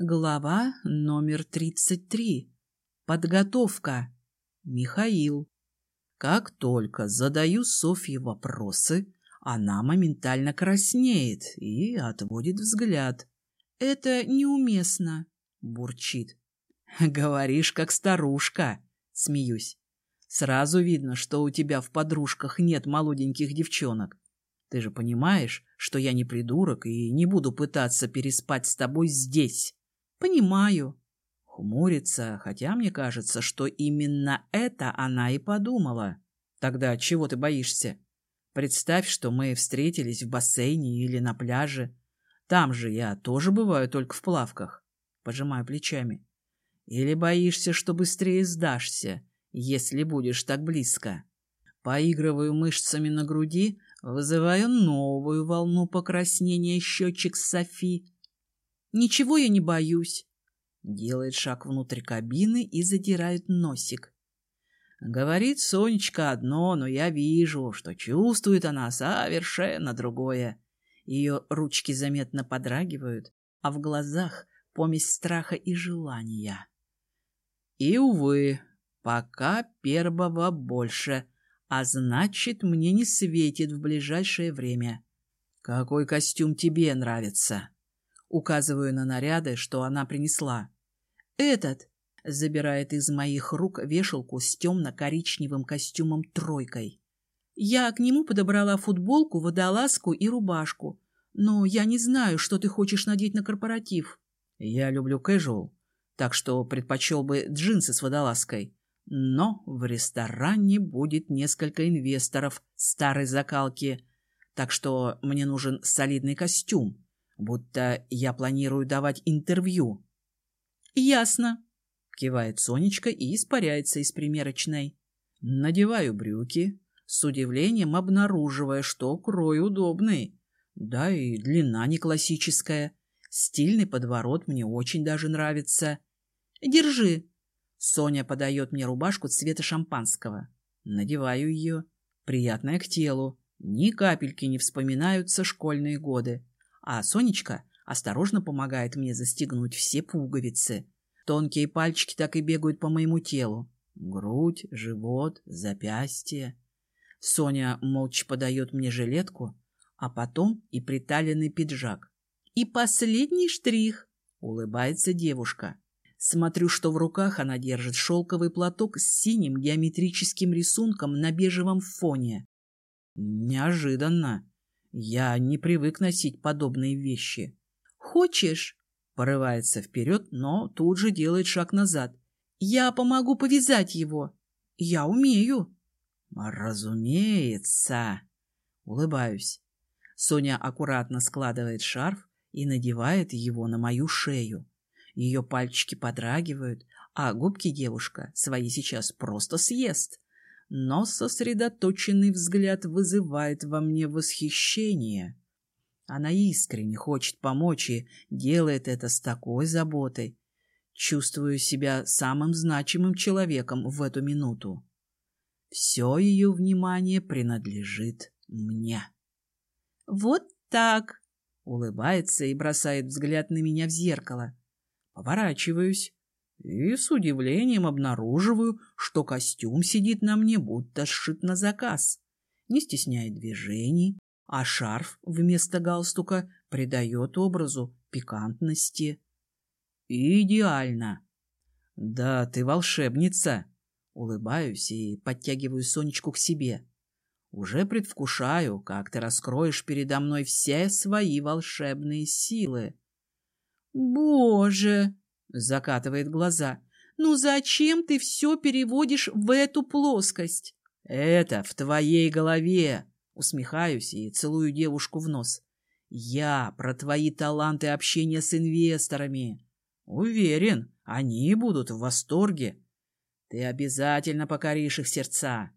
Глава номер 33. Подготовка. Михаил. Как только задаю Софье вопросы, она моментально краснеет и отводит взгляд. «Это неуместно», — бурчит. «Говоришь, как старушка», — смеюсь. «Сразу видно, что у тебя в подружках нет молоденьких девчонок. Ты же понимаешь, что я не придурок и не буду пытаться переспать с тобой здесь». Понимаю. Хмурится, хотя мне кажется, что именно это она и подумала. Тогда чего ты боишься? Представь, что мы встретились в бассейне или на пляже. Там же я тоже бываю только в плавках. Пожимаю плечами. Или боишься, что быстрее сдашься, если будешь так близко? Поигрываю мышцами на груди, вызываю новую волну покраснения щечек Софи. Ничего я не боюсь. Делает шаг внутрь кабины и задирает носик. Говорит Сонечка одно, но я вижу, что чувствует она совершенно другое. Ее ручки заметно подрагивают, а в глазах помесь страха и желания. И, увы, пока первого больше, а значит, мне не светит в ближайшее время. Какой костюм тебе нравится? Указываю на наряды, что она принесла. «Этот!» — забирает из моих рук вешалку с темно-коричневым костюмом тройкой. Я к нему подобрала футболку, водолазку и рубашку. Но я не знаю, что ты хочешь надеть на корпоратив. Я люблю casual, так что предпочел бы джинсы с водолазкой. Но в ресторане будет несколько инвесторов старой закалки, так что мне нужен солидный костюм будто я планирую давать интервью. «Ясно», — кивает Сонечка и испаряется из примерочной. Надеваю брюки, с удивлением обнаруживая, что крой удобный. Да и длина не классическая. Стильный подворот мне очень даже нравится. «Держи». Соня подает мне рубашку цвета шампанского. Надеваю ее. Приятная к телу. Ни капельки не вспоминаются школьные годы а Сонечка осторожно помогает мне застегнуть все пуговицы. Тонкие пальчики так и бегают по моему телу. Грудь, живот, запястье. Соня молча подает мне жилетку, а потом и приталенный пиджак. «И последний штрих!» — улыбается девушка. Смотрю, что в руках она держит шелковый платок с синим геометрическим рисунком на бежевом фоне. Неожиданно. Я не привык носить подобные вещи. Хочешь? Порывается вперед, но тут же делает шаг назад. Я помогу повязать его. Я умею. Разумеется. Улыбаюсь. Соня аккуратно складывает шарф и надевает его на мою шею. Ее пальчики подрагивают, а губки девушка свои сейчас просто съест но сосредоточенный взгляд вызывает во мне восхищение. Она искренне хочет помочь и делает это с такой заботой. Чувствую себя самым значимым человеком в эту минуту. Все ее внимание принадлежит мне. «Вот так!» — улыбается и бросает взгляд на меня в зеркало. Поворачиваюсь и с удивлением обнаруживаю, что костюм сидит на мне, будто сшит на заказ. Не стесняет движений, а шарф вместо галстука придает образу пикантности. Идеально. Да, ты волшебница. Улыбаюсь и подтягиваю Сонечку к себе. Уже предвкушаю, как ты раскроешь передо мной все свои волшебные силы. Боже! Закатывает глаза. «Ну зачем ты все переводишь в эту плоскость?» «Это в твоей голове!» Усмехаюсь и целую девушку в нос. «Я про твои таланты общения с инвесторами. Уверен, они будут в восторге. Ты обязательно покоришь их сердца».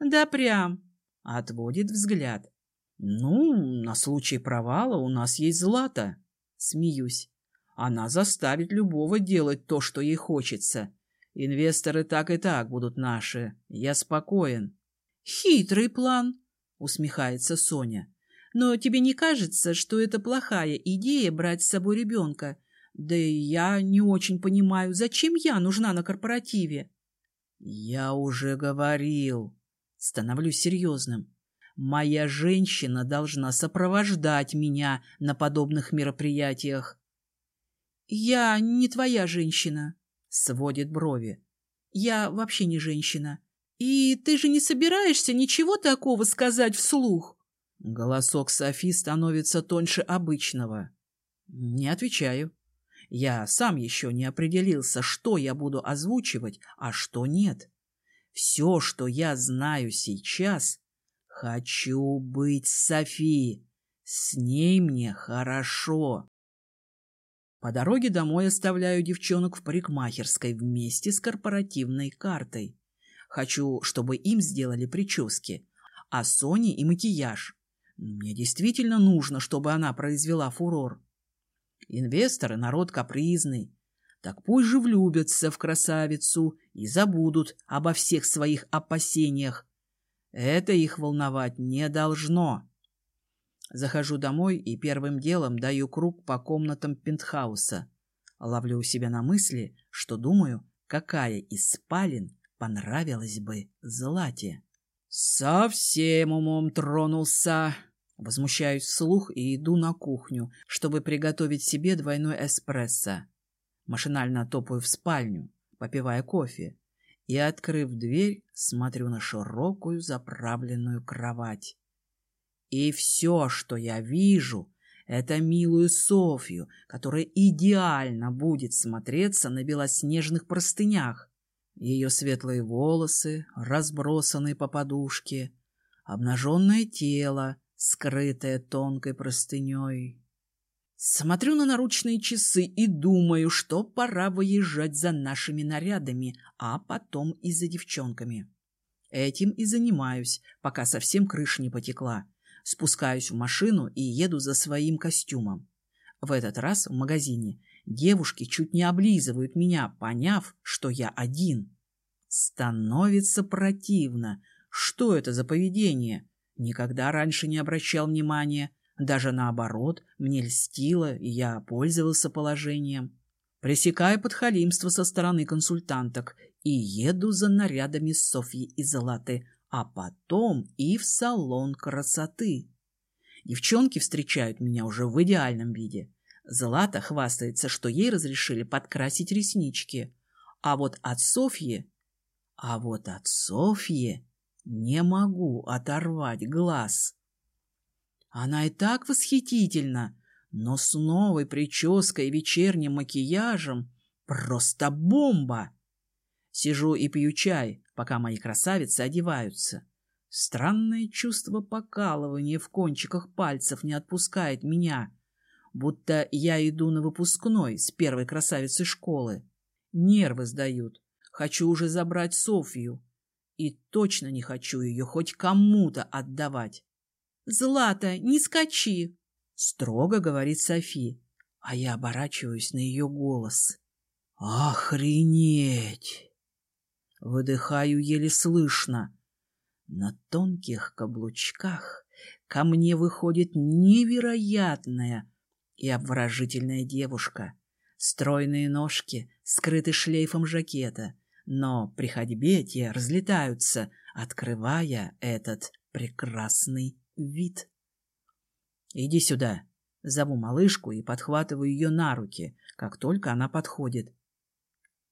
«Да прям!» — отводит взгляд. «Ну, на случай провала у нас есть злато». Смеюсь. Она заставит любого делать то, что ей хочется. Инвесторы так и так будут наши. Я спокоен. Хитрый план, усмехается Соня. Но тебе не кажется, что это плохая идея брать с собой ребенка? Да и я не очень понимаю, зачем я нужна на корпоративе. Я уже говорил. Становлюсь серьезным. Моя женщина должна сопровождать меня на подобных мероприятиях. Я не твоя женщина, сводит брови. Я вообще не женщина. И ты же не собираешься ничего такого сказать вслух? Голосок Софи становится тоньше обычного. Не отвечаю. Я сам еще не определился, что я буду озвучивать, а что нет. Все, что я знаю сейчас, хочу быть Софи. С ней мне хорошо. По дороге домой оставляю девчонок в парикмахерской вместе с корпоративной картой. Хочу, чтобы им сделали прически, а Соне и макияж. Мне действительно нужно, чтобы она произвела фурор. Инвесторы — народ капризный. Так пусть же влюбятся в красавицу и забудут обо всех своих опасениях. Это их волновать не должно. Захожу домой и первым делом даю круг по комнатам пентхауса. Ловлю у себя на мысли, что думаю, какая из спален понравилась бы Злате. Совсем умом тронулся. Возмущаюсь вслух и иду на кухню, чтобы приготовить себе двойной эспрессо. Машинально топаю в спальню, попивая кофе, и, открыв дверь, смотрю на широкую заправленную кровать. И все, что я вижу, это милую Софью, которая идеально будет смотреться на белоснежных простынях. Ее светлые волосы, разбросанные по подушке, обнаженное тело, скрытая тонкой простыней. Смотрю на наручные часы и думаю, что пора выезжать за нашими нарядами, а потом и за девчонками. Этим и занимаюсь, пока совсем крыша не потекла. Спускаюсь в машину и еду за своим костюмом. В этот раз в магазине девушки чуть не облизывают меня, поняв, что я один. Становится противно. Что это за поведение? Никогда раньше не обращал внимания. Даже наоборот, мне льстило, и я пользовался положением. Пресекаю подхалимство со стороны консультанток и еду за нарядами Софьи и Златы, а потом и в салон красоты. Девчонки встречают меня уже в идеальном виде. Злата хвастается, что ей разрешили подкрасить реснички. А вот от Софьи... А вот от Софьи не могу оторвать глаз. Она и так восхитительна, но с новой прической и вечерним макияжем просто бомба. Сижу и пью чай, пока мои красавицы одеваются. Странное чувство покалывания в кончиках пальцев не отпускает меня, будто я иду на выпускной с первой красавицей школы. Нервы сдают. Хочу уже забрать Софью, и точно не хочу ее хоть кому-то отдавать. «Злата, не скачи!» — строго говорит Софи, а я оборачиваюсь на ее голос. «Охренеть!» Выдыхаю еле слышно. На тонких каблучках ко мне выходит невероятная и обворожительная девушка. Стройные ножки скрыты шлейфом жакета — но при ходьбе те разлетаются, открывая этот прекрасный вид. «Иди сюда!» Зову малышку и подхватываю ее на руки, как только она подходит.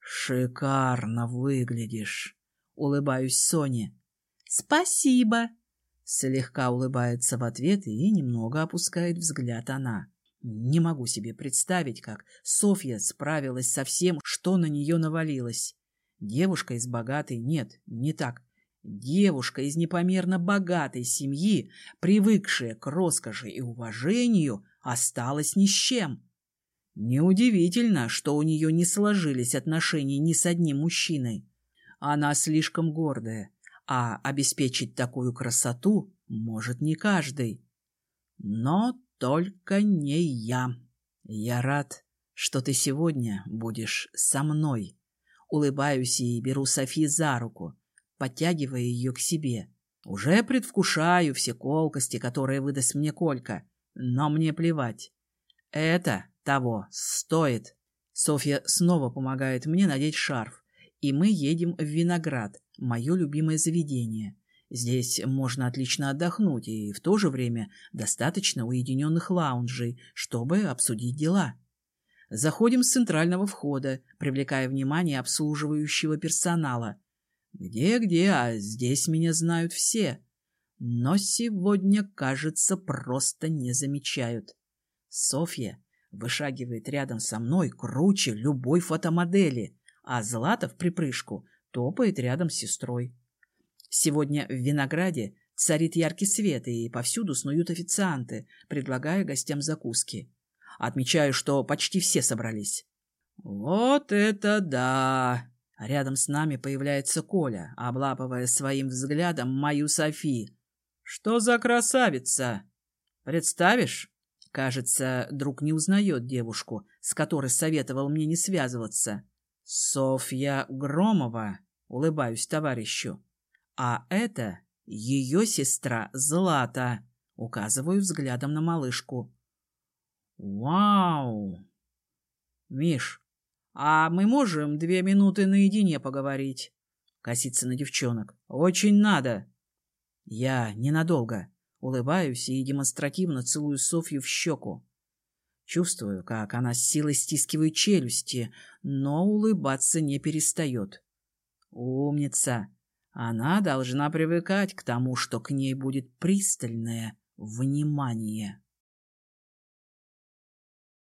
«Шикарно выглядишь!» — улыбаюсь Соне. «Спасибо!» Слегка улыбается в ответ и немного опускает взгляд она. Не могу себе представить, как Софья справилась со всем, что на нее навалилось. Девушка из богатой, нет, не так. Девушка из непомерно богатой семьи, привыкшая к роскоши и уважению, осталась ни с чем. Неудивительно, что у нее не сложились отношения ни с одним мужчиной. Она слишком гордая, а обеспечить такую красоту может не каждый. Но только не я. Я рад, что ты сегодня будешь со мной. Улыбаюсь и беру Софи за руку, подтягивая ее к себе. Уже предвкушаю все колкости, которые выдаст мне Колька, но мне плевать. Это Того стоит. Софья снова помогает мне надеть шарф, и мы едем в Виноград, мое любимое заведение. Здесь можно отлично отдохнуть, и в то же время достаточно уединенных лаунжей, чтобы обсудить дела. Заходим с центрального входа, привлекая внимание обслуживающего персонала. Где-где, а здесь меня знают все. Но сегодня, кажется, просто не замечают. Софья вышагивает рядом со мной круче любой фотомодели, а Злата в припрыжку топает рядом с сестрой. Сегодня в Винограде царит яркий свет, и повсюду снуют официанты, предлагая гостям закуски. Отмечаю, что почти все собрались. «Вот это да!» Рядом с нами появляется Коля, облапывая своим взглядом мою Софи. «Что за красавица? Представишь?» Кажется, друг не узнает девушку, с которой советовал мне не связываться. «Софья Громова», — улыбаюсь товарищу. А это ее сестра Злата. Указываю взглядом на малышку. Вау! Миш, а мы можем две минуты наедине поговорить? Косится на девчонок. Очень надо. Я ненадолго. Улыбаюсь и демонстративно целую Софью в щеку. Чувствую, как она с силой стискивает челюсти, но улыбаться не перестает. Умница! Она должна привыкать к тому, что к ней будет пристальное внимание.